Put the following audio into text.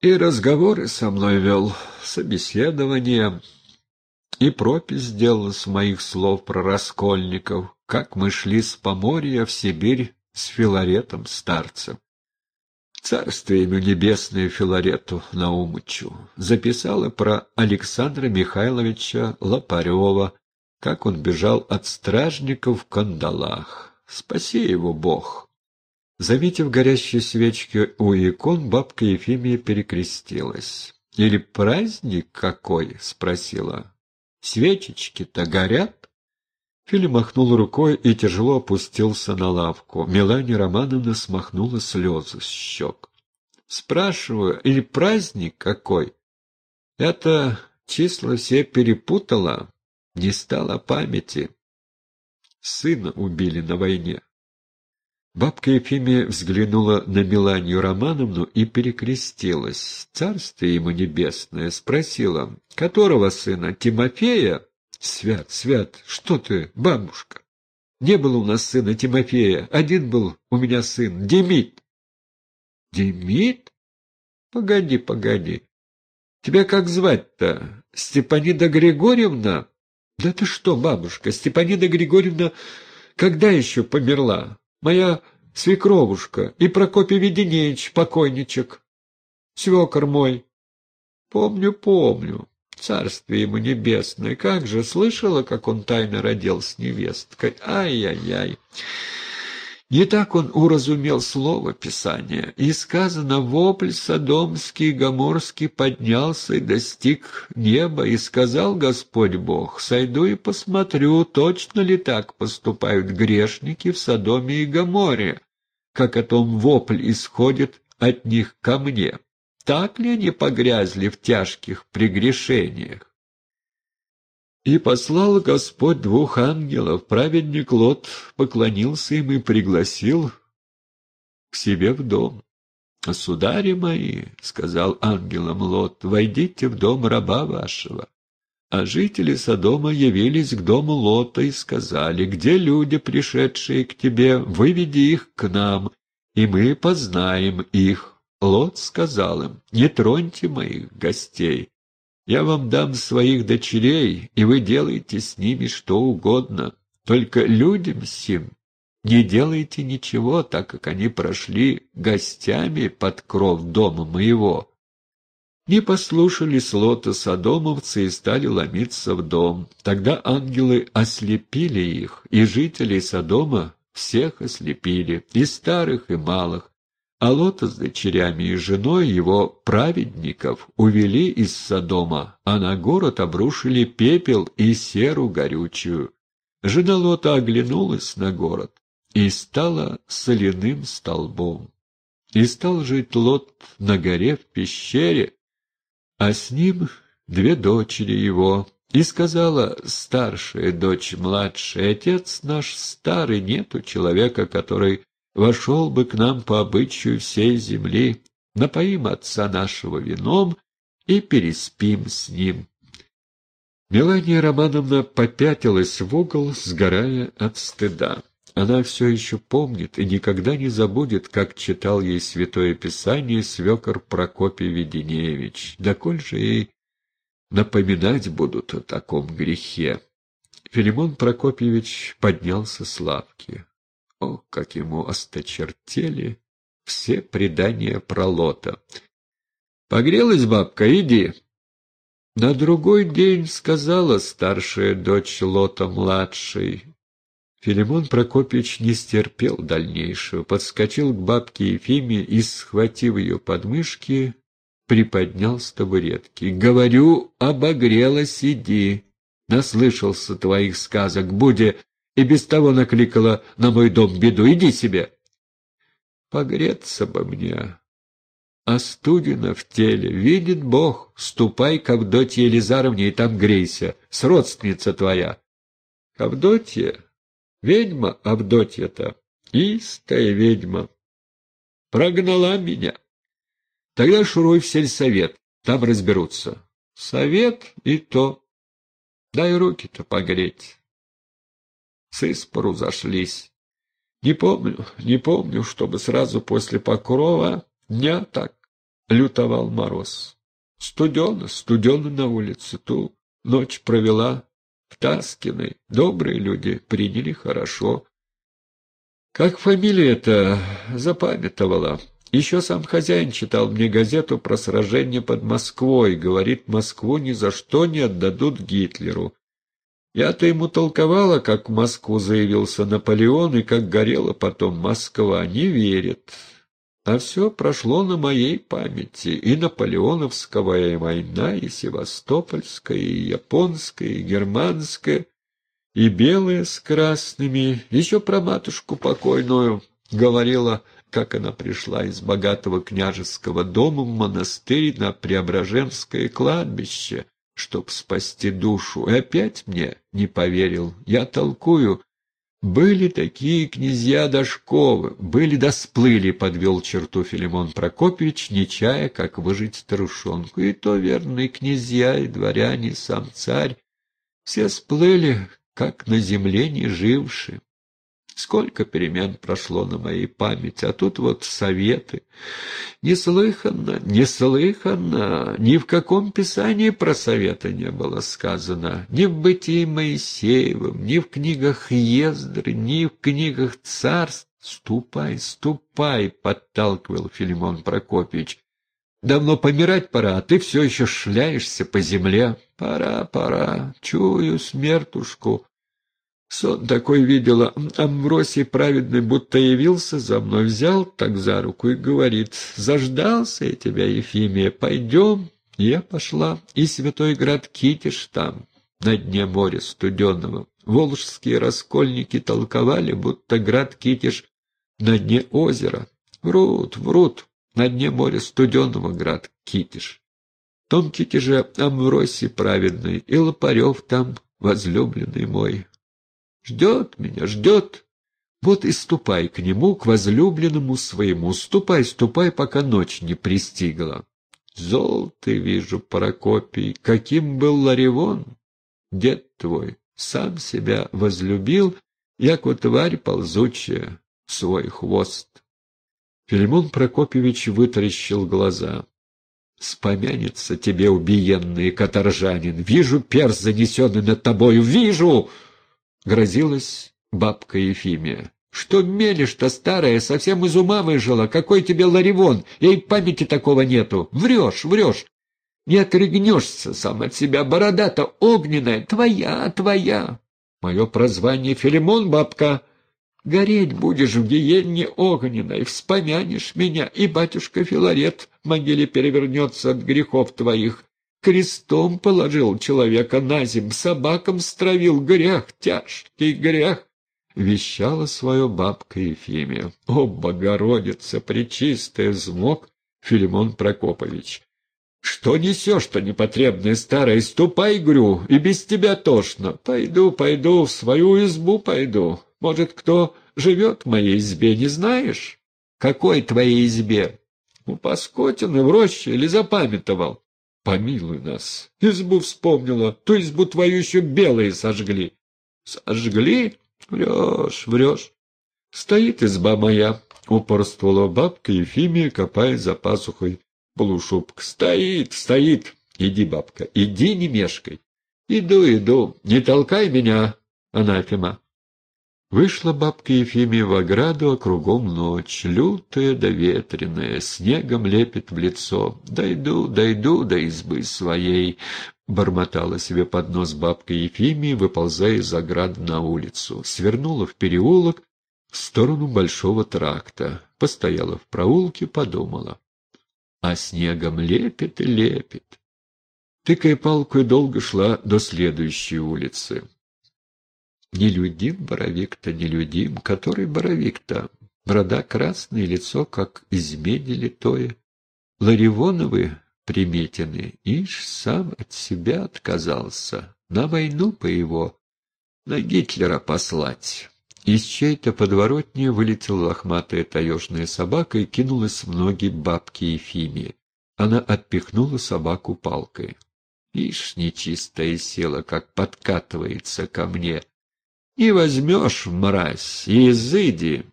И разговоры со мной вел, собеседование, и пропись сделал с моих слов про раскольников, как мы шли с Поморья в Сибирь с Филаретом старцем. Царствие ему небесное Филарету Наумычу записала про Александра Михайловича Лопарева, как он бежал от стражников в кандалах. Спаси его Бог! Заметив горящие свечки у икон, бабка Ефимия перекрестилась. «Или праздник какой?» — спросила. «Свечечки-то горят?» Филя махнул рукой и тяжело опустился на лавку. Мелания Романовна смахнула слезы с щек. «Спрашиваю, или праздник какой?» «Это числа все перепутала, не стало памяти. Сына убили на войне». Бабка Ефимия взглянула на Меланию Романовну и перекрестилась. Царствие ему небесное спросила, которого сына, Тимофея? Свят, Свят, что ты, бабушка? Не было у нас сына Тимофея, один был у меня сын, Демид. Демид? Погоди, погоди. Тебя как звать-то? Степанида Григорьевна? Да ты что, бабушка, Степанида Григорьевна когда еще померла? Моя свекровушка и Прокопий Веденеевич, покойничек. Свекор мой. Помню, помню. Царствие ему небесное. Как же, слышала, как он тайно родил с невесткой? Ай-яй-яй. Не так он уразумел слово Писания, и сказано «вопль Содомский и Гоморский поднялся и достиг неба, и сказал Господь Бог, сойду и посмотрю, точно ли так поступают грешники в Содоме и Гоморе, как о том вопль исходит от них ко мне. Так ли они погрязли в тяжких прегрешениях? И послал Господь двух ангелов. Праведник Лот поклонился им и пригласил к себе в дом. «Судари мои», — сказал ангелам Лот, — «войдите в дом раба вашего». А жители Содома явились к дому Лота и сказали, «Где люди, пришедшие к тебе? Выведи их к нам, и мы познаем их». Лот сказал им, «Не троньте моих гостей, я вам дам своих дочерей, и вы делаете с ними что угодно. Только людям сим не делайте ничего, так как они прошли гостями под кров дома моего. Не послушали слота содомовцы и стали ломиться в дом. Тогда ангелы ослепили их, и жителей Содома всех ослепили, и старых, и малых, а Лота с дочерями и женой его праведников увели из Содома, а на город обрушили пепел и серу горючую. Жена Лота оглянулась на город и стала соляным столбом. И стал жить Лот на горе в пещере, а с ним две дочери его. И сказала старшая дочь младшая, «Отец наш старый, нету человека, который вошел бы к нам по обычаю всей земли, напоим отца нашего вином и переспим с ним. Мелания Романовна попятилась в угол, сгорая от стыда. Она все еще помнит и никогда не забудет, как читал ей Святое Писание свекор Прокопий Веденеевич. Да коль же ей напоминать будут о таком грехе? Филимон Прокопьевич поднялся с лавки. О, как ему осточертели все предания про Лота! «Погрелась бабка, иди!» На другой день сказала старшая дочь Лота-младшей. Филимон Прокопьевич не стерпел дальнейшего, подскочил к бабке Ефиме и, схватив ее подмышки, приподнял с табуретки. «Говорю, обогрелась, иди!» Наслышался твоих сказок, Буде и без того накликала на мой дом беду. Иди себе. Погреться бы мне. А студено в теле. Видит Бог, ступай к Авдотье Елизаровне и там грейся. С родственница твоя. Авдотья? Ведьма Авдотья-то. Истая ведьма. Прогнала меня. Тогда шуруй в сельсовет, там разберутся. Совет и то. Дай руки-то погреть с испору зашлись. Не помню, не помню, чтобы сразу после покрова дня так лютовал мороз. Студено, студено на улице. Ту ночь провела в Таскиной. Добрые люди приняли хорошо. Как фамилия это запамятовала. Еще сам хозяин читал мне газету про сражение под Москвой. Говорит, Москву ни за что не отдадут Гитлеру. Я-то ему толковала, как в Москву заявился Наполеон и как горела потом Москва. Не верит. А все прошло на моей памяти. И Наполеоновская война, и Севастопольская, и Японская, и Германская, и белая с красными. Еще про матушку покойную говорила, как она пришла из богатого княжеского дома в монастырь на Преображенское кладбище, чтоб спасти душу. И опять мне не поверил. Я толкую, были такие князья Дашковы, были да сплыли, подвел черту Филимон Прокопьевич, не чая, как выжить старушонку. И то верные князья, и дворяне, сам царь, все сплыли, как на земле не жившие. Сколько перемен прошло на моей памяти, а тут вот советы. Неслыханно, неслыханно, ни в каком писании про советы не было сказано, ни в бытии Моисеевым, ни в книгах Ездры, ни в книгах царств. «Ступай, ступай!» — подталкивал Филимон Прокопьевич. «Давно помирать пора, а ты все еще шляешься по земле. Пора, пора, чую смертушку». Сон такой видела. Амвросий праведный будто явился за мной, взял так за руку и говорит, «Заждался я тебя, Ефимия, пойдем». Я пошла, и святой град Китиш там, на дне моря студенного. Волжские раскольники толковали, будто град Китиш на дне озера. Врут, врут, на дне моря студенного град Китиш. В том Китиже Амвросий праведный, и Лопарев там, возлюбленный мой. Ждет меня, ждет. Вот и ступай к нему, к возлюбленному своему. Ступай, ступай, пока ночь не пристигла. Зол ты, вижу, Прокопий, каким был Ларивон. Дед твой сам себя возлюбил, яко тварь ползучая, свой хвост. Филимон Прокопьевич вытаращил глаза. «Спомянется тебе, убиенный каторжанин! Вижу перс, занесенный над тобою! Вижу!» Грозилась бабка Ефимия. «Что мелешь-то, старая, совсем из ума выжила? Какой тебе ларивон? Ей памяти такого нету. Врешь, врешь. Не отрыгнешься сам от себя. Борода-то огненная, твоя, твоя. Мое прозвание Филимон, бабка. Гореть будешь в гиенне огненной, вспомянешь меня, и батюшка Филарет в могиле перевернется от грехов твоих. Крестом положил человека на земь, собакам стравил грех, тяжкий грех. Вещала свое бабка Ефимия. О, Богородица, пречистая, взмок Филимон Прокопович. Что несешь-то, непотребная старая? Ступай, грю, и без тебя тошно. Пойду, пойду, в свою избу пойду. Может, кто живет в моей избе, не знаешь? Какой твоей избе? У Паскотина в роще или запамятовал? Помилуй нас. Избу вспомнила. Ту избу твою еще белые сожгли. Сожгли? Врешь, врешь. Стоит изба моя, упорствовала бабка Ефимия, копая за пасухой полушубок. Стоит, стоит. Иди, бабка, иди, не мешкай. Иду, иду. Не толкай меня, анафема. Вышла бабка Ефимия в ограду, а кругом ночь, лютая да ветреная, снегом лепит в лицо. «Дойду, дойду до избы своей», — бормотала себе под нос бабка Ефимия, выползая из ограды на улицу. Свернула в переулок в сторону большого тракта, постояла в проулке, подумала. А снегом лепит и лепит. Тыкая палкой, долго шла до следующей улицы. Нелюдим боровик-то, нелюдим. Который боровик-то? Борода красная, лицо, как из меди литое. Ларивоновы приметены. Ишь сам от себя отказался. На войну по его, на Гитлера послать. Из чьей-то подворотни вылетела лохматая таежная собака и кинулась в ноги бабки Ефимии. Она отпихнула собаку палкой. Ишь, нечистая сила, как подкатывается ко мне. И возьмешь, мразь, и изыди.